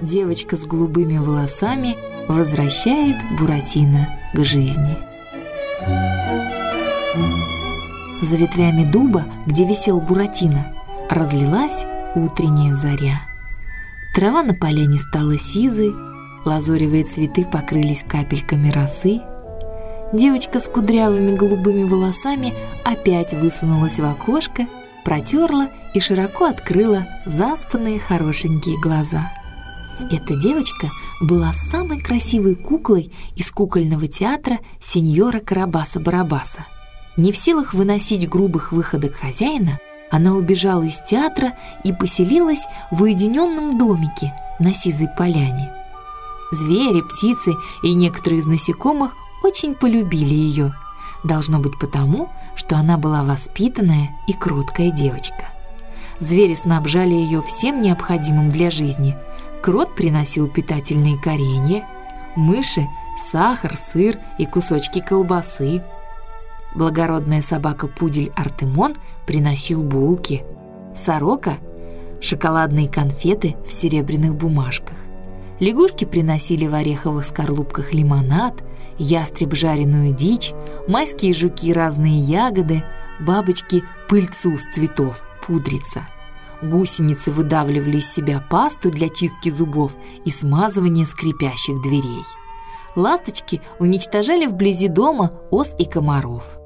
девочка с голубыми волосами возвращает Буратино к жизни. За ветвями дуба, где висел Буратино, разлилась утренняя заря. Трава на поляне стала сизой, лазоревые цветы покрылись капельками росы. Девочка с кудрявыми голубыми волосами опять высунулась в окошко, протерла и широко открыла заспанные хорошенькие глаза. Эта девочка была самой красивой куклой из кукольного театра сеньора Карабаса-Барабаса. Не в силах выносить грубых выходок хозяина, она убежала из театра и поселилась в уединенном домике на Сизой поляне. Звери, птицы и некоторые из насекомых очень полюбили ее. Должно быть потому, что она была воспитанная и кроткая девочка. Звери снабжали ее всем необходимым для жизни – Крот приносил питательные коренья, мыши – сахар, сыр и кусочки колбасы. Благородная собака-пудель Артемон приносил булки. Сорока – шоколадные конфеты в серебряных бумажках. Лягушки приносили в ореховых скорлупках лимонад, ястреб жареную дичь, майские жуки разные ягоды, бабочки пыльцу с цветов, пудрица – Гусеницы выдавливали из себя пасту для чистки зубов и смазывания скрипящих дверей. Ласточки уничтожали вблизи дома ос и комаров.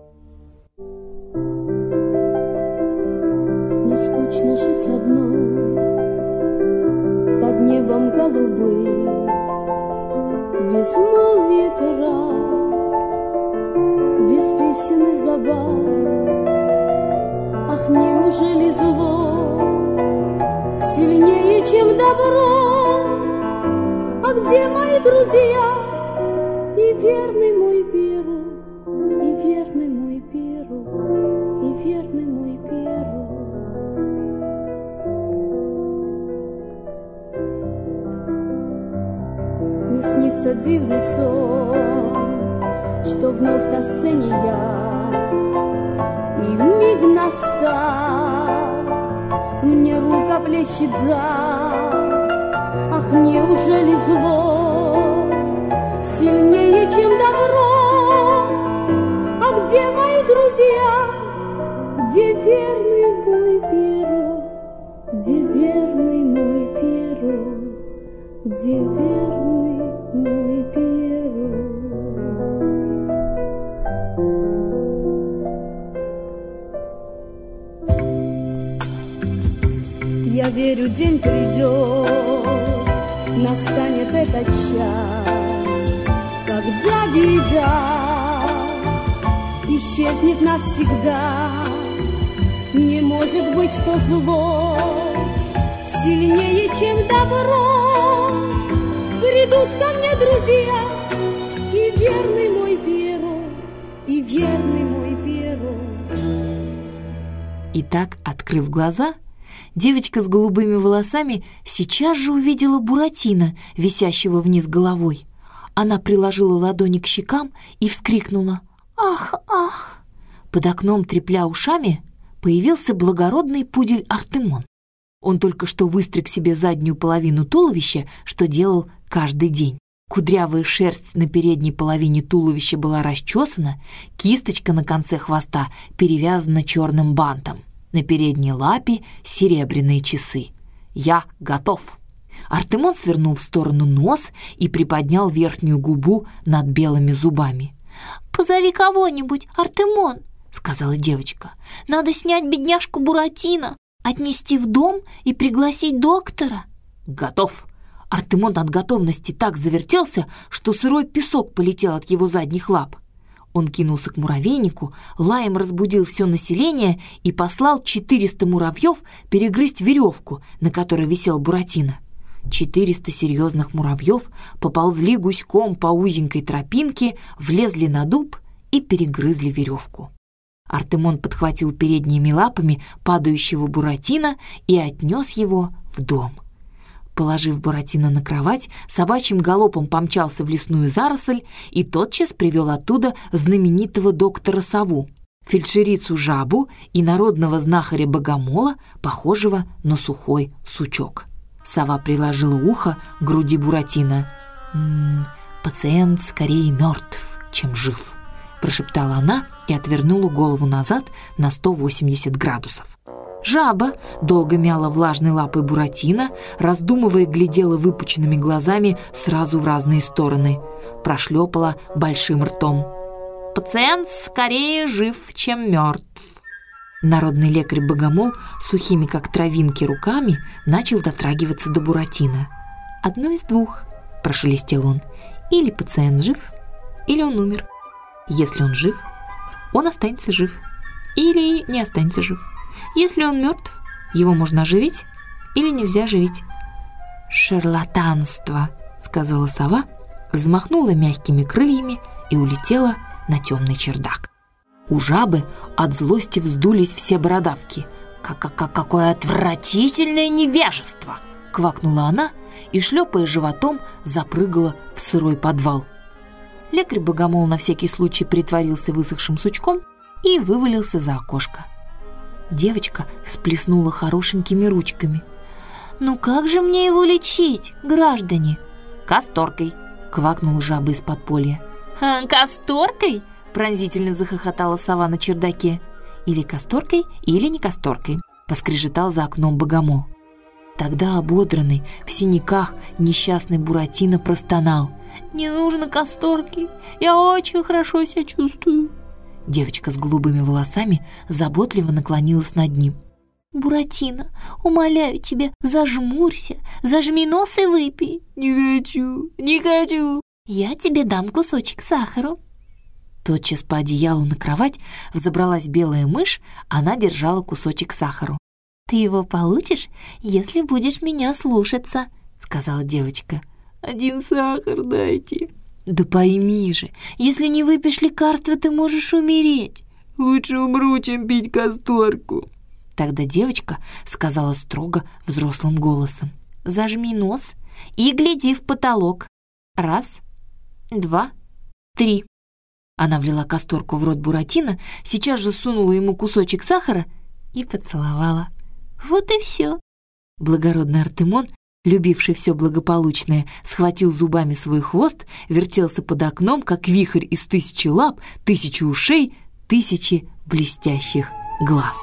Не скучно жить одной под небом голубым, без мол ветра, без песен и забав. Ах, неужели зло добро. А где мои друзья и верный мой Перу, и верный мой Перу, и верный мой Перу? Мне снится дивный сон, что вновь на сцене я, и миг настал мне рука плещет за. Ах, неужели зло сильнее, чем добро? А где мои друзья? Где верный мой перо? Где верный мой перо? Где верный мой перо? Я верю, день придет, настанет этот час, когда беда исчезнет навсегда. Не может быть, что зло сильнее, чем добро. Придут ко мне друзья, и верный мой перо, и верный мой перо. Итак, открыв глаза, Девочка с голубыми волосами сейчас же увидела Буратино, висящего вниз головой. Она приложила ладони к щекам и вскрикнула «Ах, ах!». Под окном, трепля ушами, появился благородный пудель Артемон. Он только что выстриг себе заднюю половину туловища, что делал каждый день. Кудрявая шерсть на передней половине туловища была расчесана, кисточка на конце хвоста перевязана черным бантом. На передней лапе серебряные часы. «Я готов!» Артемон свернул в сторону нос и приподнял верхнюю губу над белыми зубами. «Позови кого-нибудь, Артемон!» — сказала девочка. «Надо снять бедняжку Буратино, отнести в дом и пригласить доктора». «Готов!» Артемон от готовности так завертелся, что сырой песок полетел от его задних лап. Он кинулся к муравейнику, лаем разбудил все население и послал 400 муравьев перегрызть веревку, на которой висел Буратино. 400 серьезных муравьев поползли гуськом по узенькой тропинке, влезли на дуб и перегрызли веревку. Артемон подхватил передними лапами падающего Буратино и отнес его в дом. Положив Буратино на кровать, собачьим галопом помчался в лесную заросль и тотчас привел оттуда знаменитого доктора Сову, фельдшерицу Жабу и народного знахаря Богомола, похожего на сухой сучок. Сова приложила ухо к груди Буратино. «М -м, «Пациент скорее мертв, чем жив», – прошептала она и отвернула голову назад на 180 градусов. Жаба долго мяла влажной лапой Буратино, раздумывая, глядела выпученными глазами сразу в разные стороны. Прошлепала большим ртом. «Пациент скорее жив, чем мертв». Народный лекарь Богомол сухими, как травинки, руками начал дотрагиваться до Буратино. «Одно из двух», – прошелестел он. «Или пациент жив, или он умер. Если он жив, он останется жив. Или не останется жив». Если он мертв, его можно оживить или нельзя оживить. «Шарлатанство», — сказала сова, взмахнула мягкими крыльями и улетела на темный чердак. У жабы от злости вздулись все бородавки. «Какое отвратительное невежество!» — квакнула она и, шлепая животом, запрыгала в сырой подвал. Лекарь Богомол на всякий случай притворился высохшим сучком и вывалился за окошко. Девочка всплеснула хорошенькими ручками. «Ну как же мне его лечить, граждане?» «Касторкой!» — квакнул жаба из подполья. «Касторкой?» — пронзительно захохотала сова на чердаке. «Или касторкой, или не касторкой», — поскрежетал за окном богомол. Тогда ободранный, в синяках, несчастный Буратино простонал. «Не нужно касторки, я очень хорошо себя чувствую». Девочка с голубыми волосами заботливо наклонилась над ним. «Буратино, умоляю тебя, зажмурься, зажми нос и выпей». «Не хочу, не хочу». «Я тебе дам кусочек сахару». Тотчас по одеялу на кровать взобралась белая мышь, она держала кусочек сахару. «Ты его получишь, если будешь меня слушаться», — сказала девочка. «Один сахар дайте», «Да пойми же, если не выпьешь лекарства, ты можешь умереть. Лучше умру, чем пить касторку». Тогда девочка сказала строго взрослым голосом. «Зажми нос и гляди в потолок. Раз, два, три». Она влила касторку в рот Буратино, сейчас же сунула ему кусочек сахара и поцеловала. Вот и все. Благородный Артемон любивший все благополучное, схватил зубами свой хвост, вертелся под окном, как вихрь из тысячи лап, тысячи ушей, тысячи блестящих глаз.